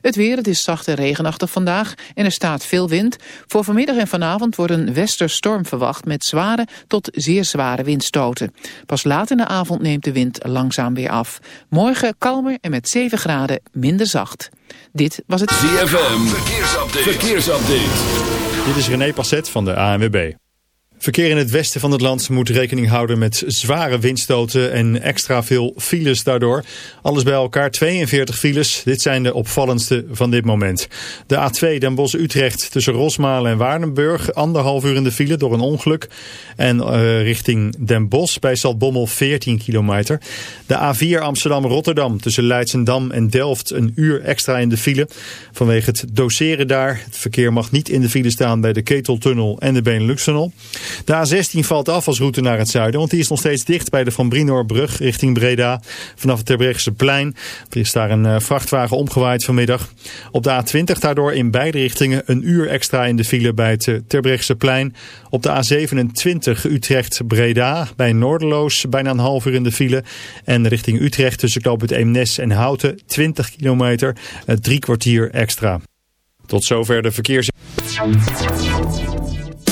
Het weer, het is zacht en regenachtig vandaag en er staat veel wind. Voor vanmiddag en vanavond wordt een westerstorm verwacht met zware tot zeer zware windstoten. Pas laat in de avond neemt de wind langzaam weer af. Morgen kalmer en met 7 graden minder zacht. Dit was het ZFM, verkeersupdate. verkeersupdate. Dit is René Passet van de ANWB. Verkeer in het westen van het land moet rekening houden met zware windstoten en extra veel files daardoor. Alles bij elkaar 42 files. Dit zijn de opvallendste van dit moment. De A2 Den Bosch-Utrecht tussen Rosmalen en Waardenburg. Anderhalf uur in de file door een ongeluk. En uh, richting Den Bosch bij Zaltbommel 14 kilometer. De A4 Amsterdam-Rotterdam tussen Leidsendam en Delft een uur extra in de file. Vanwege het doseren daar. Het verkeer mag niet in de file staan bij de Keteltunnel en de Benelux-tunnel. De A16 valt af als route naar het zuiden, want die is nog steeds dicht bij de Van Brinoorbrug richting Breda. Vanaf het Terbrechtseplein plein. Er is daar een eh, vrachtwagen omgewaaid vanmiddag. Op de A20 daardoor in beide richtingen een uur extra in de file bij het eh, plein. Op de A27 Utrecht-Breda bij Noorderloos bijna een half uur in de file. En richting Utrecht tussen Knoop het Eemnes en Houten 20 kilometer, eh, drie kwartier extra. Tot zover de verkeers...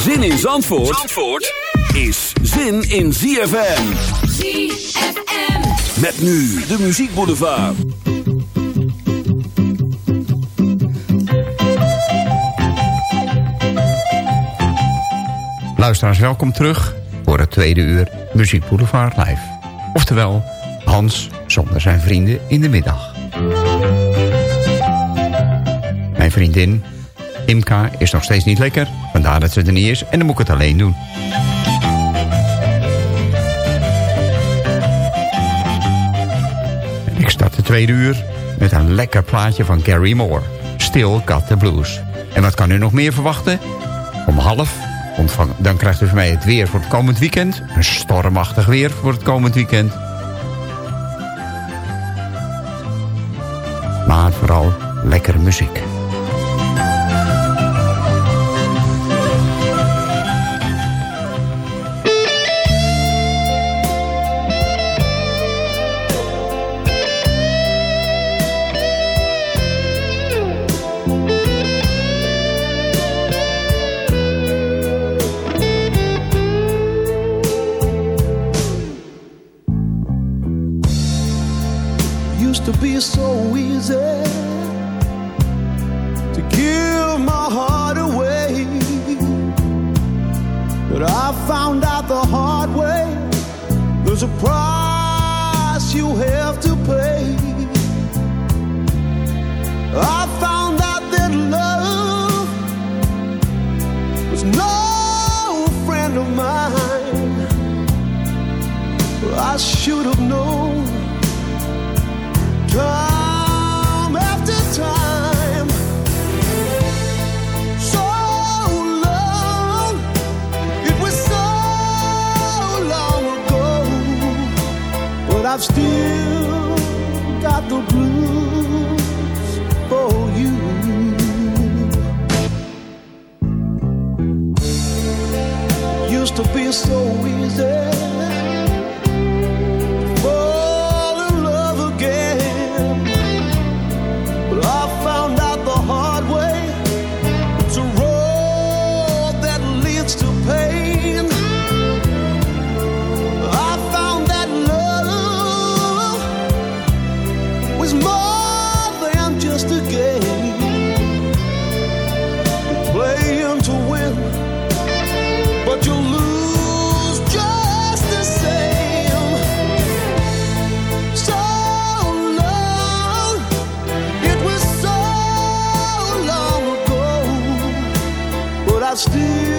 Zin in Zandvoort, Zandvoort is zin in ZFM. ZFM. Met nu de Muziek Boulevard. Luisteraars, welkom terug voor het tweede uur Muziek Boulevard Live. Oftewel, Hans zonder zijn vrienden in de middag. Mijn vriendin Imka is nog steeds niet lekker. Vandaar dat ze er niet is. En dan moet ik het alleen doen. Ik start de tweede uur met een lekker plaatje van Gary Moore. Still Got The Blues. En wat kan u nog meer verwachten? Om half ontvang, dan krijgt u van mij het weer voor het komend weekend. Een stormachtig weer voor het komend weekend. Maar vooral lekkere muziek. I still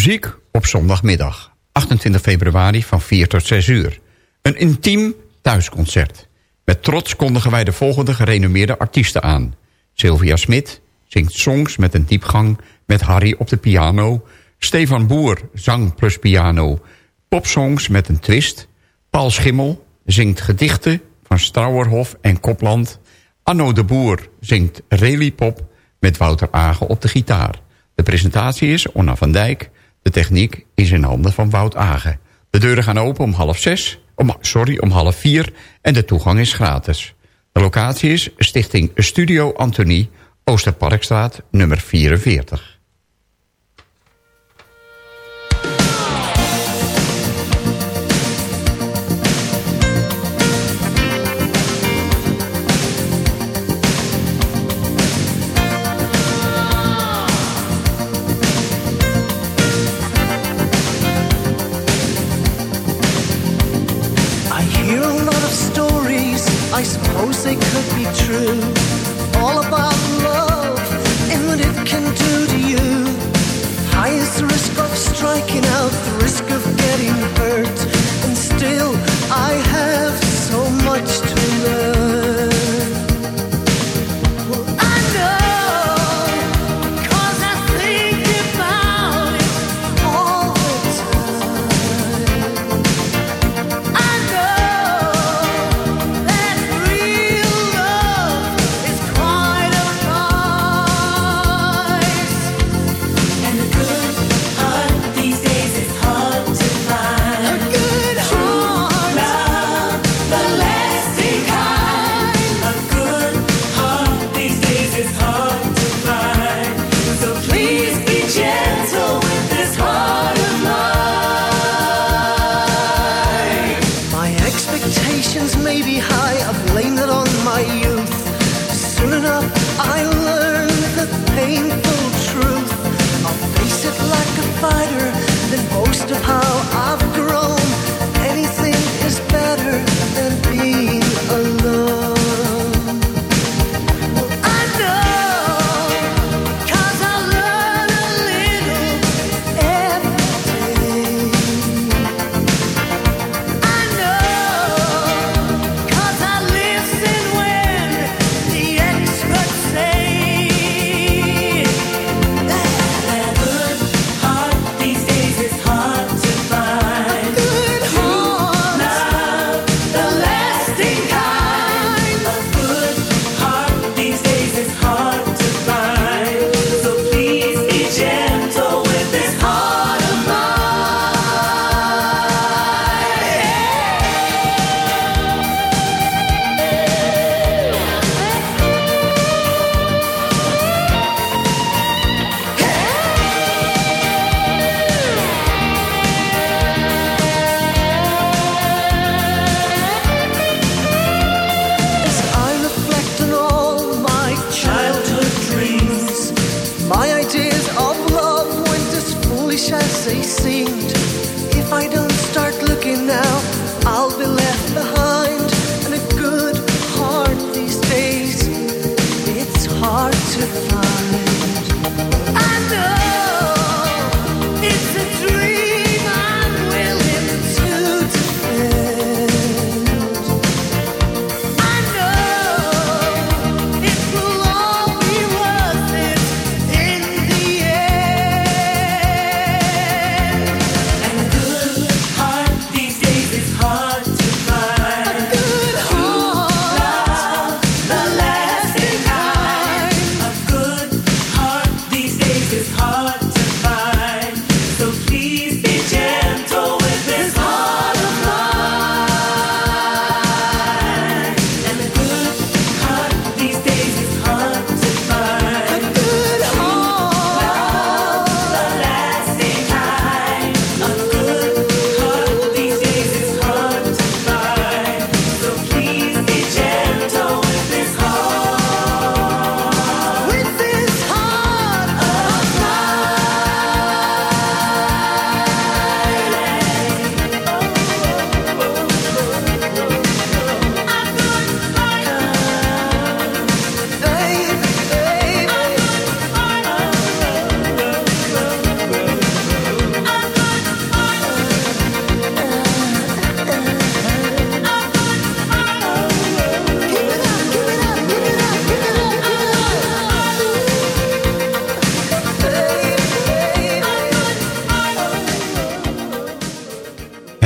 Muziek op zondagmiddag, 28 februari van 4 tot 6 uur. Een intiem thuisconcert. Met trots kondigen wij de volgende gerenommeerde artiesten aan. Sylvia Smit zingt songs met een diepgang met Harry op de piano. Stefan Boer, zang plus piano. Popsongs met een twist. Paul Schimmel zingt gedichten van Strauerhof en Kopland. Anno de Boer zingt Pop met Wouter Agen op de gitaar. De presentatie is Onna van Dijk. De techniek is in handen van Wout Agen. De deuren gaan open om half zes, om, sorry, om half vier en de toegang is gratis. De locatie is Stichting Studio Antonie, Oosterparkstraat, nummer 44.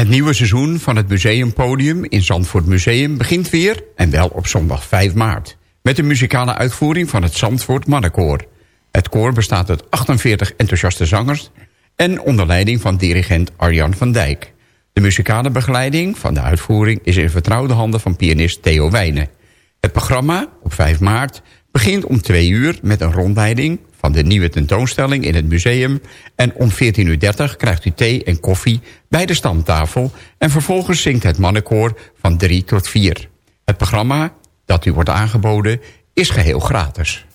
Nieuwe seizoen van het Museumpodium in Zandvoort Museum begint weer... en wel op zondag 5 maart. Met een muzikale uitvoering van het Zandvoort Mannenkoor. Het koor bestaat uit 48 enthousiaste zangers... en onder leiding van dirigent Arjan van Dijk. De muzikale begeleiding van de uitvoering is in vertrouwde handen van pianist Theo Wijnen. Het programma op 5 maart begint om 2 uur met een rondleiding van de nieuwe tentoonstelling in het museum... en om 14.30 uur krijgt u thee en koffie bij de stamtafel... en vervolgens zingt het mannenkoor van 3 tot 4. Het programma dat u wordt aangeboden is geheel gratis.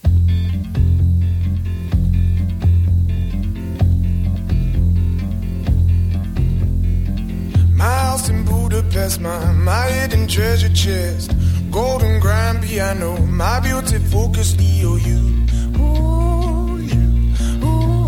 In Budapest, my, treasure chest. Golden grand piano, my beauty focus EOU.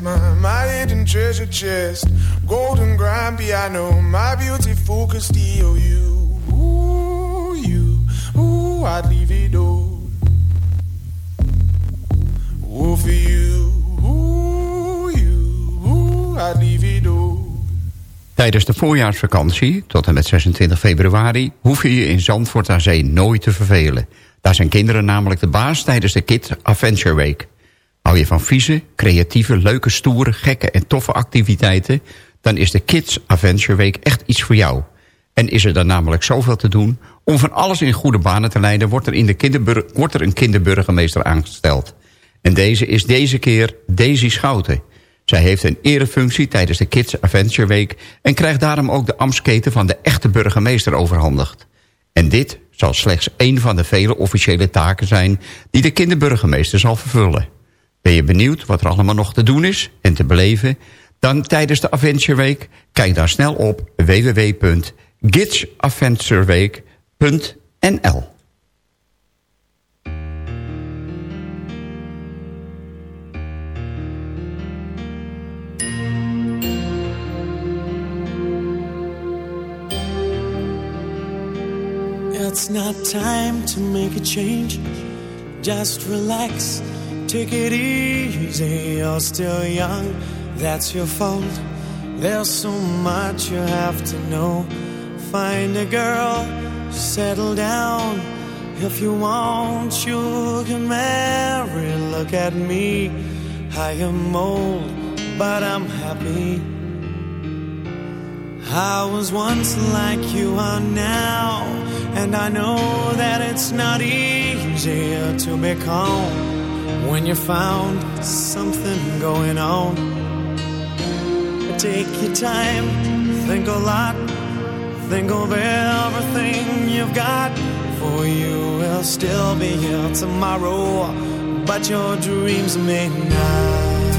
my, hidden treasure chest. Golden grand piano, my beautiful Castillo. You, ooh, you, ooh, it for you. Tijdens de voorjaarsvakantie, tot en met 26 februari... hoef je je in Zandvoort aan Zee nooit te vervelen. Daar zijn kinderen namelijk de baas tijdens de Kids Adventure Week. Hou je van vieze, creatieve, leuke, stoere, gekke en toffe activiteiten... dan is de Kids Adventure Week echt iets voor jou. En is er dan namelijk zoveel te doen... om van alles in goede banen te leiden... wordt er, in de wordt er een kinderburgemeester aangesteld. En deze is deze keer Daisy Schouten... Zij heeft een erefunctie tijdens de Kids Adventure Week... en krijgt daarom ook de ambtsketen van de echte burgemeester overhandigd. En dit zal slechts één van de vele officiële taken zijn... die de kinderburgemeester zal vervullen. Ben je benieuwd wat er allemaal nog te doen is en te beleven? Dan tijdens de Adventure Week kijk dan snel op www.gidsadventureweek.nl It's not time to make a change. Just relax, take it easy. You're still young, that's your fault. There's so much you have to know. Find a girl, settle down. If you want, you can marry. Look at me, I am old, but I'm happy. I was once like you are now, and I know that it's not easier to be calm when you found something going on. Take your time, think a lot, think of everything you've got. For you will still be here tomorrow, but your dreams may not.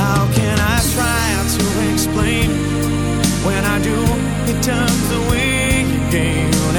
How can I try to explain when I do? It turns away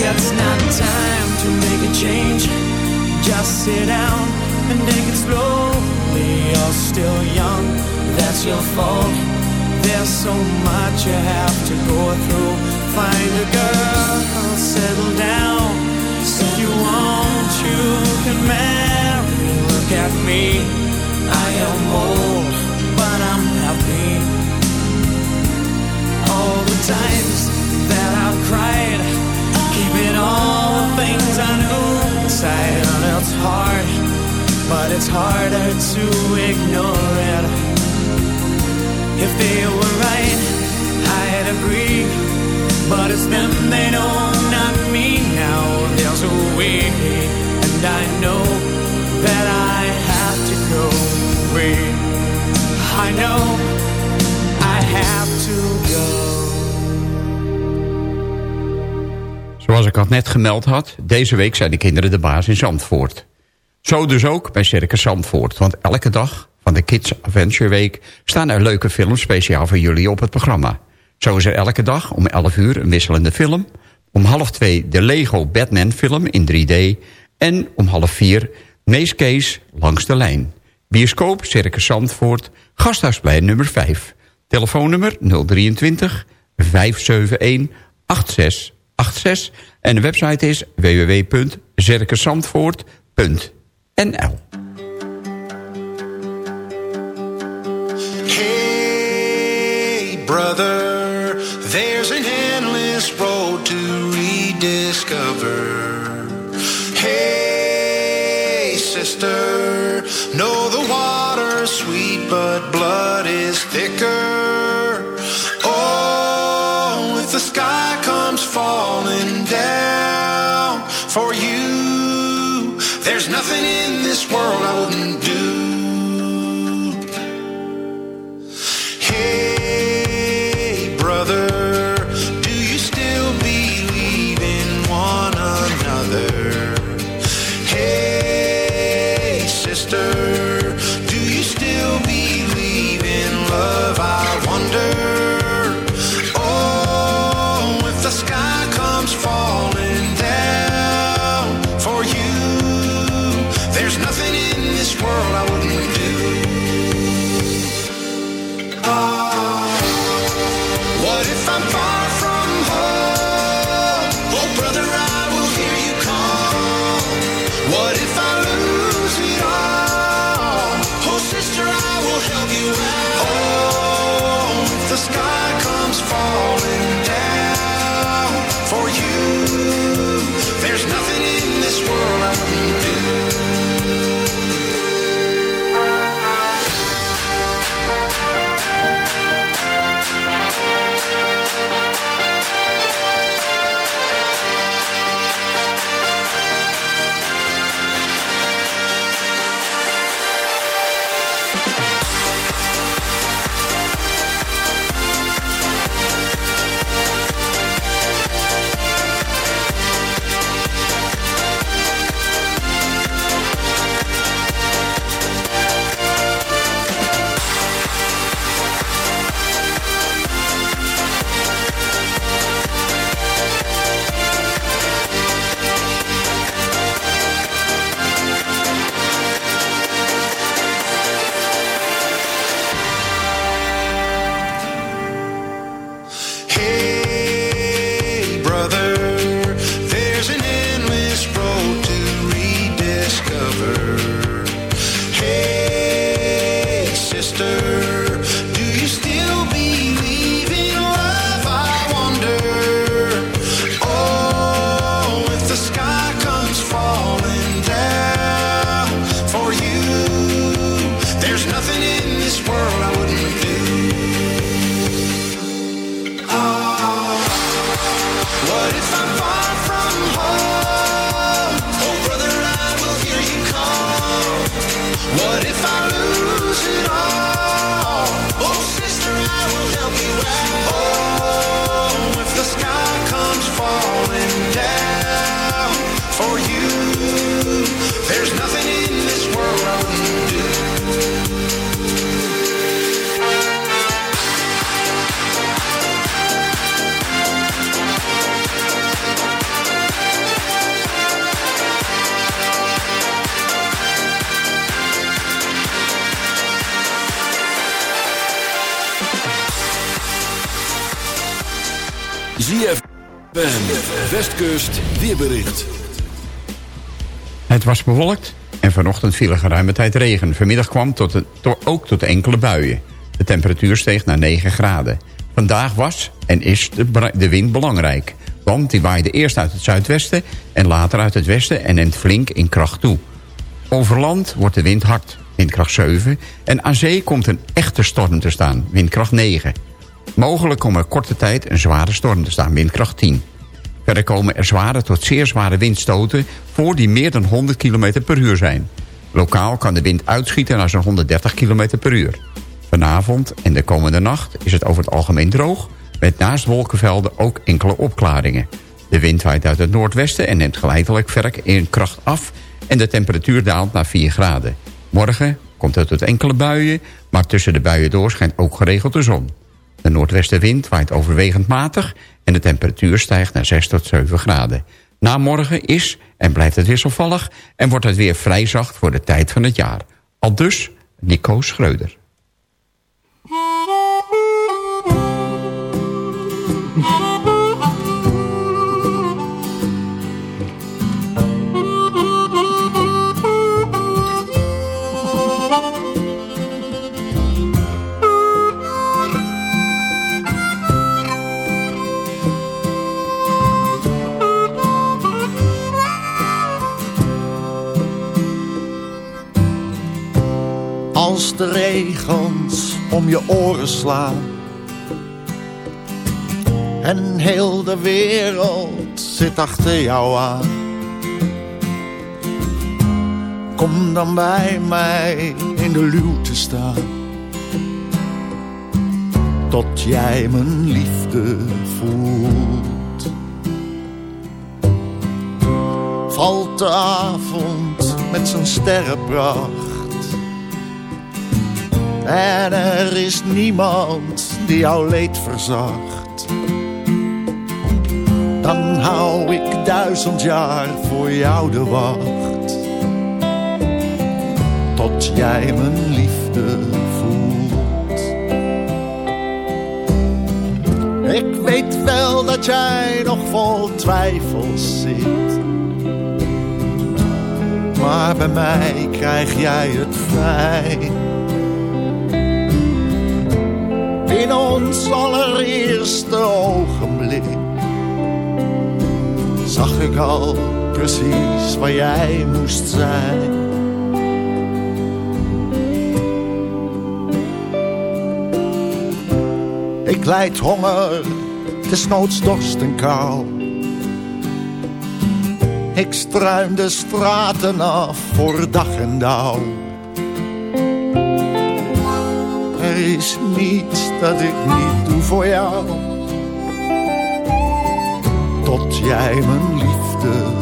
It's not time to make a change. Just sit down and take it slowly. You're still young, that's your fault. There's so much you have to go through. Find a girl, settle down. If you want, you can marry. Look at me, I am old, all the things I knew inside. And it's hard, but it's harder to ignore it. If they were right, I'd agree. But it's them they know, not me now. There's a way, and I know that I have to go away. I know I have to Zoals ik al net gemeld had, deze week zijn de kinderen de baas in Zandvoort. Zo dus ook bij Circus Zandvoort, want elke dag van de Kids Adventure Week... staan er leuke films speciaal voor jullie op het programma. Zo is er elke dag om 11 uur een wisselende film... om half twee de Lego Batman film in 3D... en om half vier Mees Kees langs de lijn. Bioscoop Circus Zandvoort, Gasthuisplein nummer 5. Telefoonnummer 023 571 8686 en de website is www.circuszandvoort.nl Hey, brother, there's an endless road to rediscover. Hey, sister, know the water's sweet, but blood But if I'm falling ZFM, Westkust, weerbericht. Het was bewolkt en vanochtend viel er geruime tijd regen. Vanmiddag kwam tot een- ook tot enkele buien. De temperatuur steeg naar 9 graden. Vandaag was en is de, de wind belangrijk. Want die waaide eerst uit het zuidwesten en later uit het westen... en neemt flink in kracht toe. Over land wordt de wind hard, windkracht 7... en aan zee komt een echte storm te staan, windkracht 9. Mogelijk komt er korte tijd een zware storm te staan, windkracht 10. Verder komen er zware tot zeer zware windstoten... voor die meer dan 100 km per uur zijn. Lokaal kan de wind uitschieten naar zo'n 130 km per uur. Vanavond en de komende nacht is het over het algemeen droog... met naast wolkenvelden ook enkele opklaringen. De wind waait uit het noordwesten en neemt geleidelijk verk in kracht af... en de temperatuur daalt naar 4 graden. Morgen komt het tot enkele buien... maar tussen de buien door schijnt ook geregeld de zon. De noordwestenwind waait overwegend matig... en de temperatuur stijgt naar 6 tot 7 graden. Na morgen is en blijft het wisselvallig... en wordt het weer vrij zacht voor de tijd van het jaar. Al dus Nico Schreuder. je oren slaan En heel de wereld zit achter jou aan Kom dan bij mij in de luwte staan. Tot jij mijn liefde voelt. Valt de avond met zijn sterrenpracht. En er is niemand die jouw leed verzacht. Dan hou ik duizend jaar voor jou de wacht. Tot jij mijn liefde voelt. Ik weet wel dat jij nog vol twijfels zit. Maar bij mij krijg jij het vrij. Allereerste ogenblik zag ik al precies waar jij moest zijn. Ik leid honger, desnoods dorst en kou. Ik struim de straten af voor dag en dauw. Is niets dat ik niet doe voor jou. Tot jij mijn liefde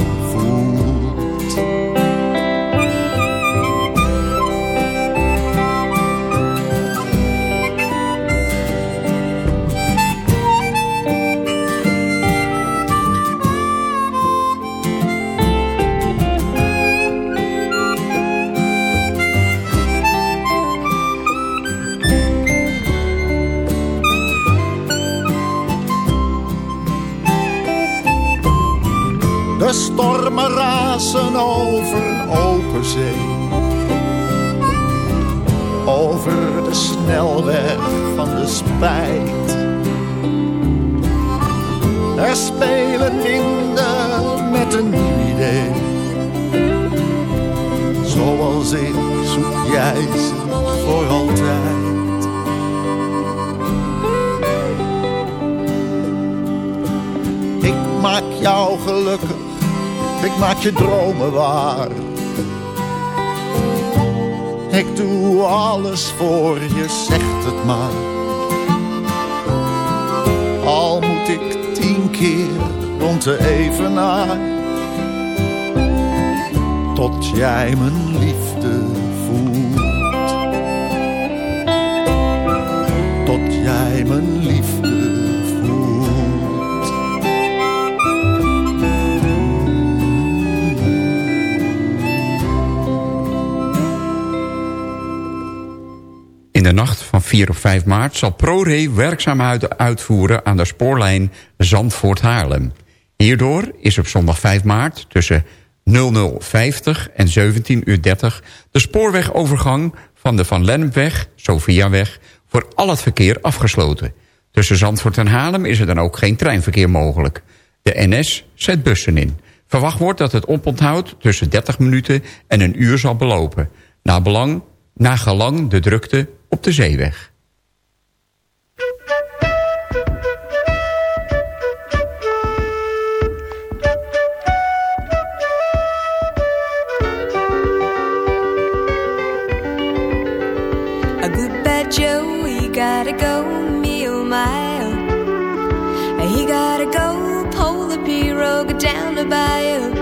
stormen razen over open zee. Over de snelweg van de spijt. Er spelen winden met een nieuw idee. Zoals ik zoek jij ze voor altijd. Ik maak jou gelukkig ik maak je dromen waar. Ik doe alles voor je, zegt het maar. Al moet ik tien keer rond de evenaar. Tot jij mijn liefde voelt. Tot jij mijn liefde de nacht van 4 op 5 maart zal ProRail werkzaamheden uitvoeren aan de spoorlijn Zandvoort-Haarlem. Hierdoor is op zondag 5 maart tussen 0050 en 17.30 uur de spoorwegovergang van de Van Lennepweg, Sofiaweg, voor al het verkeer afgesloten. Tussen Zandvoort en Haarlem is er dan ook geen treinverkeer mogelijk. De NS zet bussen in. Verwacht wordt dat het oponthoud tussen 30 minuten en een uur zal belopen. Na belang, na gelang de drukte op de zeeweg. Gotta go, me oh my. He gotta go, pull the pirogue down the bayou.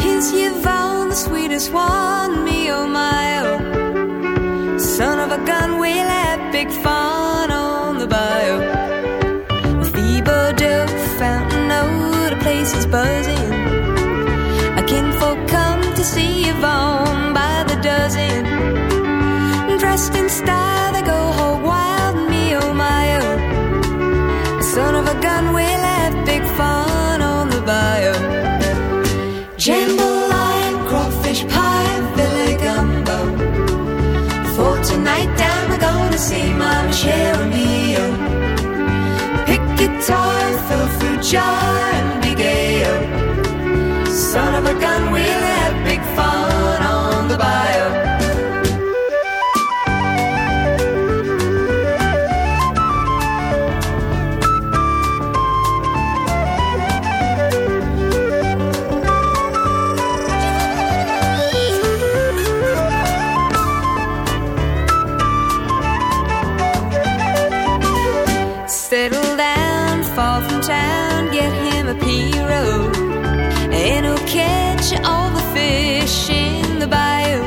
His Yvonne, the sweetest one, me oh my oh. Son of a gun, we'll have big fun on the bayou. Thibodeau, Fountain Road, the place is buzzing. A kinfolk come to see Yvonne by the dozen dressed in style, they go hog to see my Michelle O'Neill. Pick guitar, fill food jar, and be gay. Son of a gun, we Willie. From town, get him a pirogue. And he'll catch all the fish in the bayou.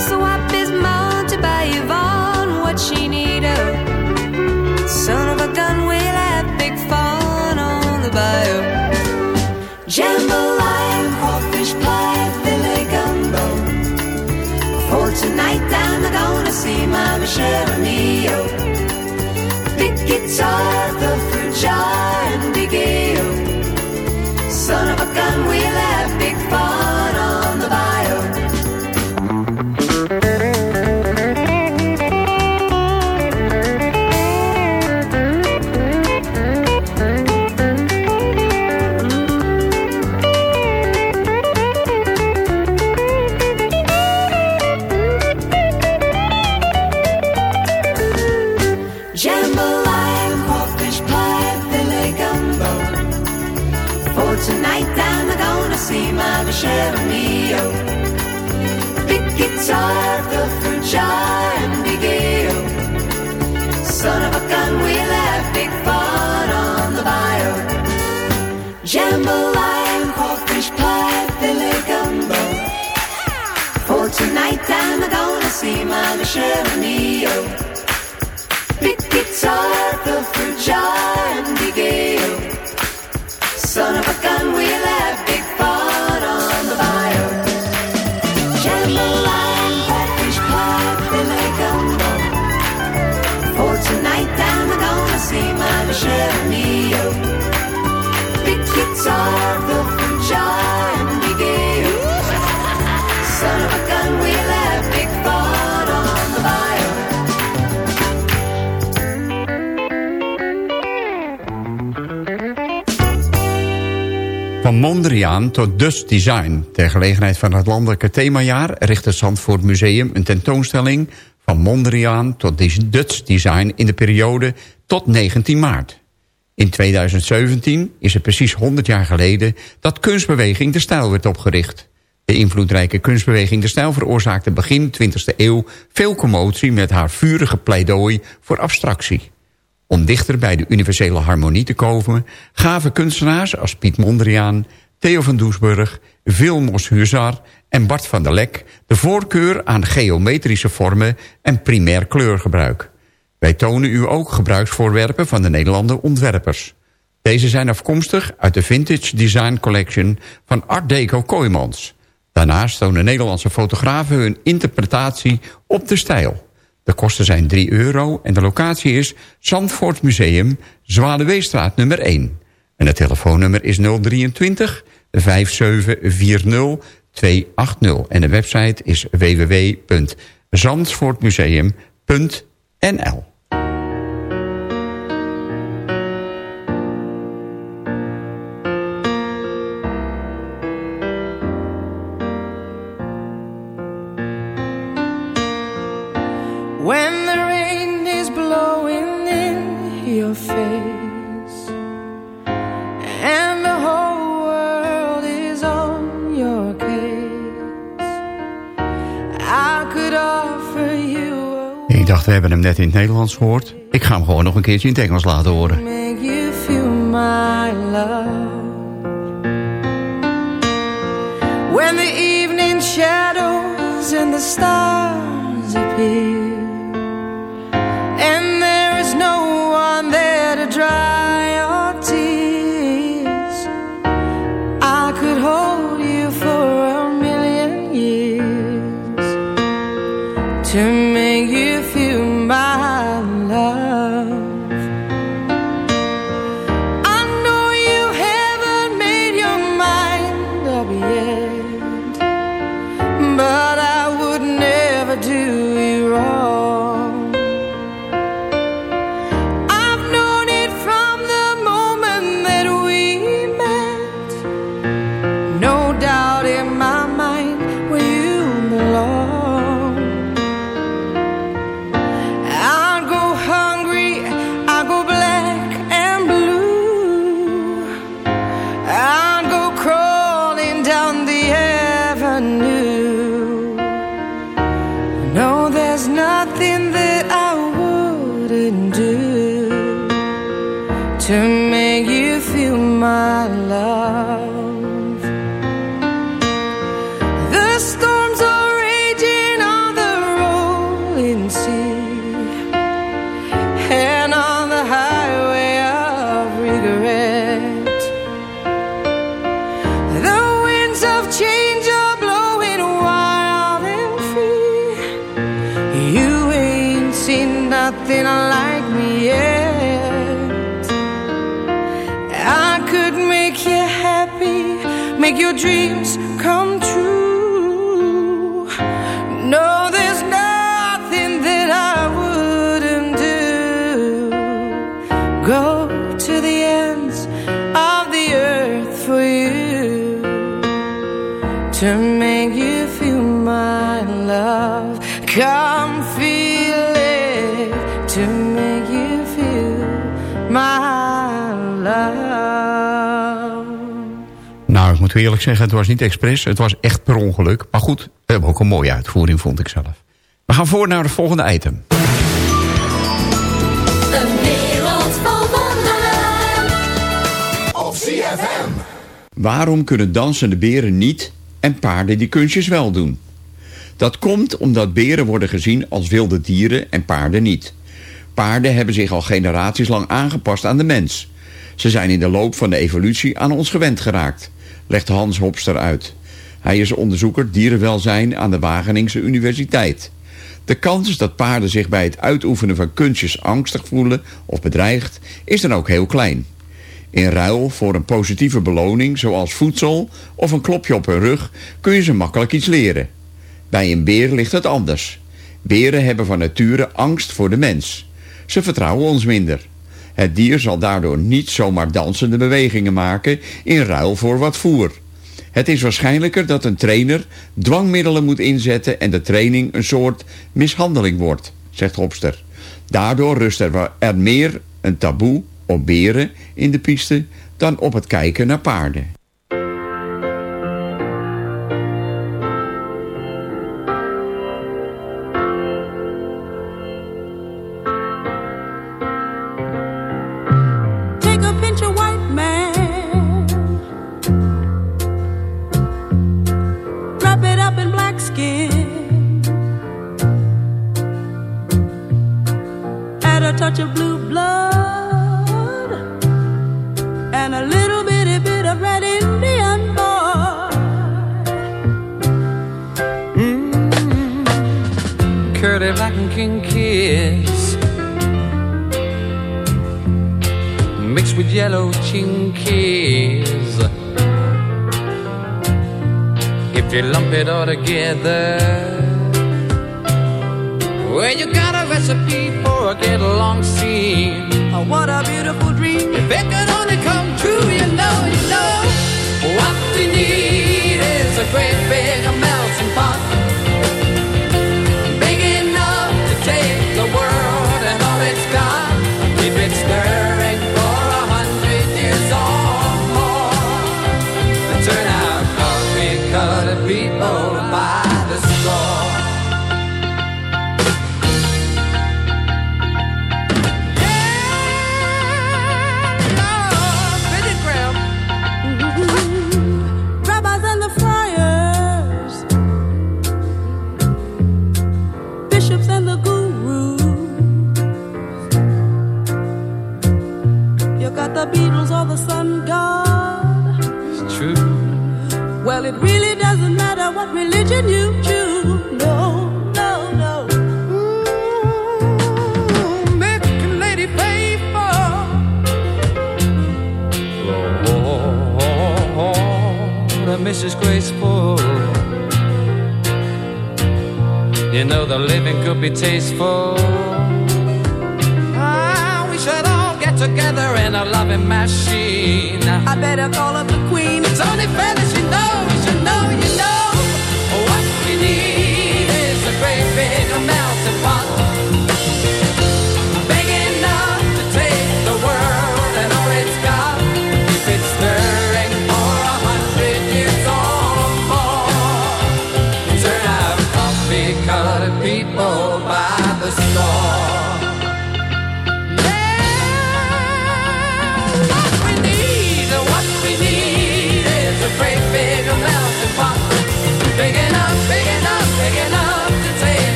Swap his mount to buy Yvonne what she need of. Son of a gun, we'll have big fun on the bayou. Jambalaya, crawfish pie, filet gumbo. For tonight, I'm gonna see my Michelle Mio. Big guitar, the John DeGale, son of a gun, we see my Mondriaan tot Dutch Design. Ter gelegenheid van het landelijke themajaar... richt het Zandvoort Museum een tentoonstelling... van Mondriaan tot Dutch Design in de periode tot 19 maart. In 2017 is het precies 100 jaar geleden... dat kunstbeweging De Stijl werd opgericht. De invloedrijke kunstbeweging De Stijl veroorzaakte begin 20e eeuw... veel commotie met haar vurige pleidooi voor abstractie. Om dichter bij de universele harmonie te komen... gaven kunstenaars als Piet Mondriaan, Theo van Doesburg... Vilmos Huizar en Bart van der Lek... de voorkeur aan geometrische vormen en primair kleurgebruik. Wij tonen u ook gebruiksvoorwerpen van de Nederlandse ontwerpers. Deze zijn afkomstig uit de Vintage Design Collection van Art Deco Kooijmans. Daarnaast tonen Nederlandse fotografen hun interpretatie op de stijl. De kosten zijn 3 euro en de locatie is Zandvoort Museum, Zwaluweestraat nummer 1. En het telefoonnummer is 023 5740 280. En de website is www.zandvoortmuseum.nl dacht, we hebben hem net in het Nederlands gehoord. Ik ga hem gewoon nog een keertje in het Engels laten horen. When the evening shadows and the stars appear, make your dreams come true. Moet eerlijk zeggen, het was niet expres. Het was echt per ongeluk. Maar goed, we hebben ook een mooie uitvoering, vond ik zelf. We gaan voor naar het volgende item. Een wereld van wonderen. Op CFM. Waarom kunnen dansende beren niet en paarden die kunstjes wel doen? Dat komt omdat beren worden gezien als wilde dieren en paarden niet. Paarden hebben zich al generaties lang aangepast aan de mens. Ze zijn in de loop van de evolutie aan ons gewend geraakt, legt Hans Hopster uit. Hij is onderzoeker dierenwelzijn aan de Wageningse Universiteit. De kans dat paarden zich bij het uitoefenen van kunstjes angstig voelen of bedreigd is dan ook heel klein. In ruil voor een positieve beloning zoals voedsel of een klopje op hun rug kun je ze makkelijk iets leren. Bij een beer ligt het anders. Beren hebben van nature angst voor de mens. Ze vertrouwen ons minder. Het dier zal daardoor niet zomaar dansende bewegingen maken in ruil voor wat voer. Het is waarschijnlijker dat een trainer dwangmiddelen moet inzetten en de training een soort mishandeling wordt, zegt Hopster. Daardoor rust er, er meer een taboe op beren in de piste dan op het kijken naar paarden. Mrs. Graceful. You know the living could be tasteful. Ah, we should all get together in a loving machine. I better call up the queen. It's only fair that you know, you know, you know. What we need is a great big melting pot.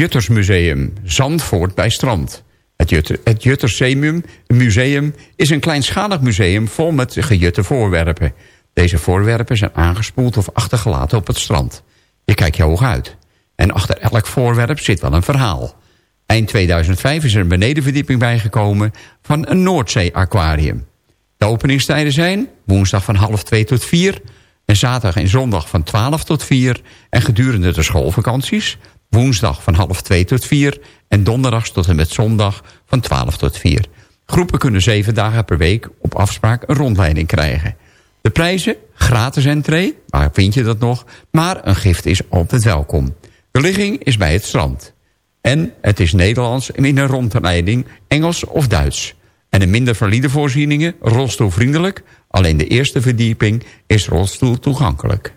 Juttersmuseum, Zandvoort bij Strand. Het, Jutter, Museum is een kleinschalig museum vol met gejutte voorwerpen. Deze voorwerpen zijn aangespoeld of achtergelaten op het strand. Je kijkt je hoog uit. En achter elk voorwerp zit wel een verhaal. Eind 2005 is er een benedenverdieping bijgekomen van een Noordzee-aquarium. De openingstijden zijn woensdag van half 2 tot 4... en zaterdag en zondag van 12 tot 4... en gedurende de schoolvakanties woensdag van half 2 tot 4... en donderdags tot en met zondag van 12 tot 4. Groepen kunnen zeven dagen per week op afspraak een rondleiding krijgen. De prijzen, gratis entree, waar vind je dat nog... maar een gift is altijd welkom. De ligging is bij het strand. En het is Nederlands in een rondleiding Engels of Duits. En de minder valide voorzieningen, rolstoelvriendelijk... alleen de eerste verdieping is rolstoel toegankelijk.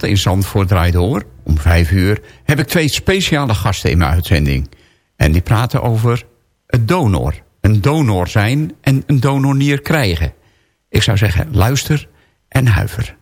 In Zandvoort draait door. Om vijf uur heb ik twee speciale gasten in mijn uitzending. En die praten over het donor. Een donor zijn en een donornier krijgen. Ik zou zeggen, luister en huiver.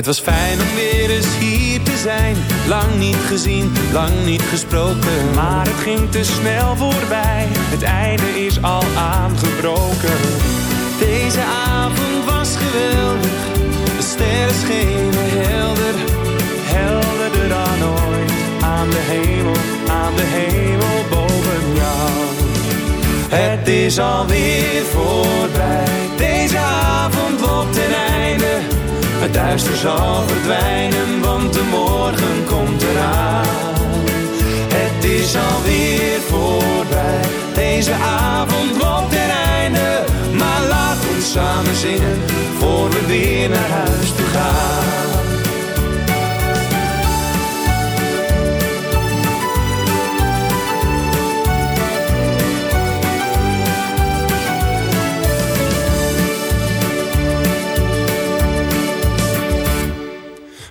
Het was fijn om weer eens hier te zijn. Lang niet gezien, lang niet gesproken. Maar het ging te snel voorbij. Het einde is al aangebroken. Deze avond was geweldig. De sterren schenen helder. Helderder dan ooit. Aan de hemel, aan de hemel boven jou. Het is alweer voorbij. Het duister zal verdwijnen, want de morgen komt eraan. Het is alweer voorbij, deze avond loopt ten einde. Maar laat ons samen zingen, voor we weer naar huis gaan.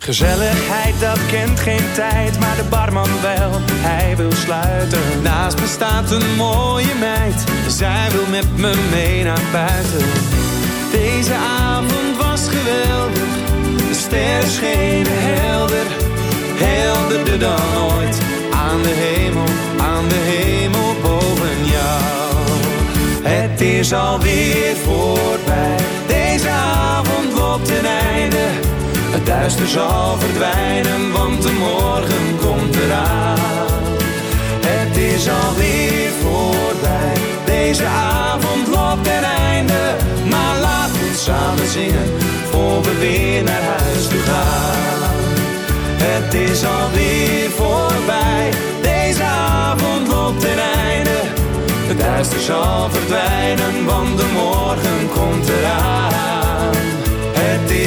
Gezelligheid, dat kent geen tijd, maar de barman wel, hij wil sluiten. Naast me staat een mooie meid, zij wil met me mee naar buiten. Deze avond was geweldig, de sterren schenen helder. Helderder dan ooit, aan de hemel, aan de hemel boven jou. Het is alweer voorbij, deze avond loopt ten einde. Duister zal verdwijnen, want de morgen komt eraan. Het is alweer voorbij, deze avond loopt ten einde. Maar laat ons samen zingen, voor we weer naar huis toe gaan. Het is alweer voorbij, deze avond loopt ten einde. Het duister zal verdwijnen, want de morgen komt eraan.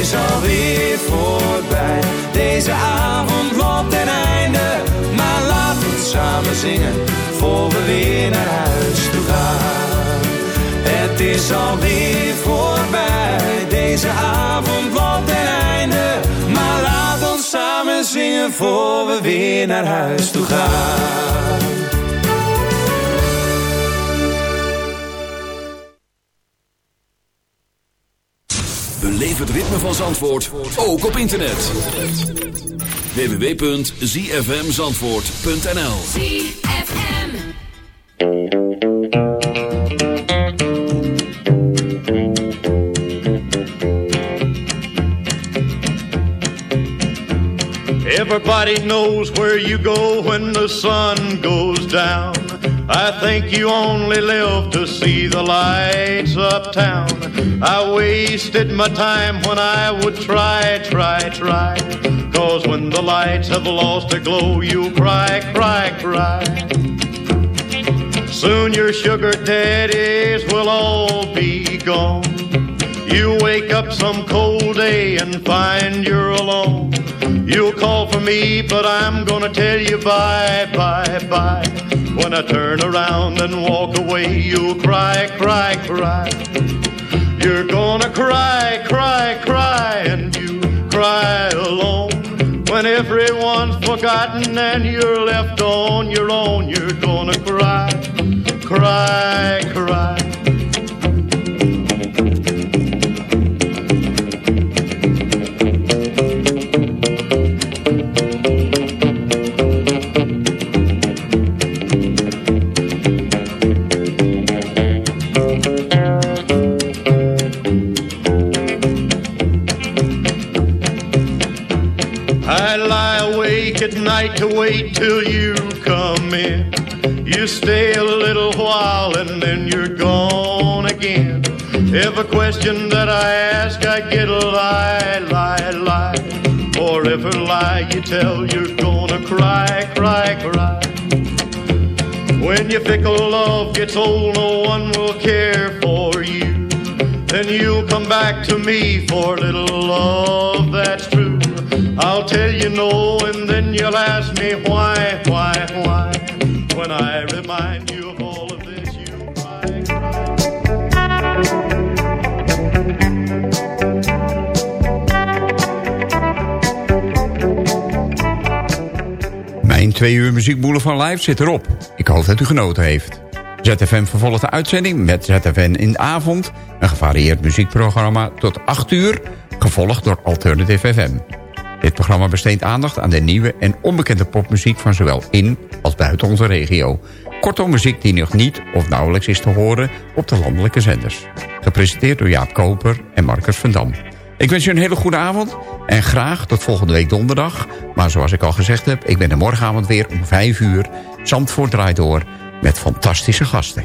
Is alweer voorbij, deze avond loopt ten einde. Maar laat ons samen zingen, voor we weer naar huis toe gaan. Het is alweer voorbij, deze avond loopt ten einde. Maar laat ons samen zingen, voor we weer naar huis toe gaan. Het ritme van Zandvoort, ook op internet. www.zfmzandvoort.nl Everybody knows where you go when the sun goes down. I think you only live to see the lights uptown. I wasted my time when I would try, try, try. Cause when the lights have lost their glow, you'll cry, cry, cry. Soon your sugar daddies will all be gone. You wake up some cold day and find you're alone. You'll call for me, but I'm gonna tell you bye, bye, bye. When I turn around and walk away, you'll cry, cry, cry. You're gonna cry, cry, cry, and you cry alone. When everyone's forgotten and you're left on your own, you're gonna cry, cry, cry. Night to wait till you come in. You stay a little while and then you're gone again. Every question that I ask, I get a lie, lie, lie. For every lie you tell, you're gonna cry, cry, cry. When your fickle love gets old, no one will care for you. then you'll come back to me for a little love that's true. I'll tell you no, and me why, why, why. When I remind you of all of this, you. Mijn twee uur muziekboulevard live zit erop. Ik hoop dat u genoten heeft. ZFM vervolgt de uitzending met ZFM in de avond. Een gevarieerd muziekprogramma tot 8 uur. Gevolgd door Alternative FM. Dit programma besteedt aandacht aan de nieuwe en onbekende popmuziek... van zowel in als buiten onze regio. Kortom muziek die nog niet of nauwelijks is te horen op de landelijke zenders. Gepresenteerd door Jaap Koper en Marcus van Dam. Ik wens je een hele goede avond en graag tot volgende week donderdag. Maar zoals ik al gezegd heb, ik ben er morgenavond weer om 5 uur. Zandvoort draait door met fantastische gasten.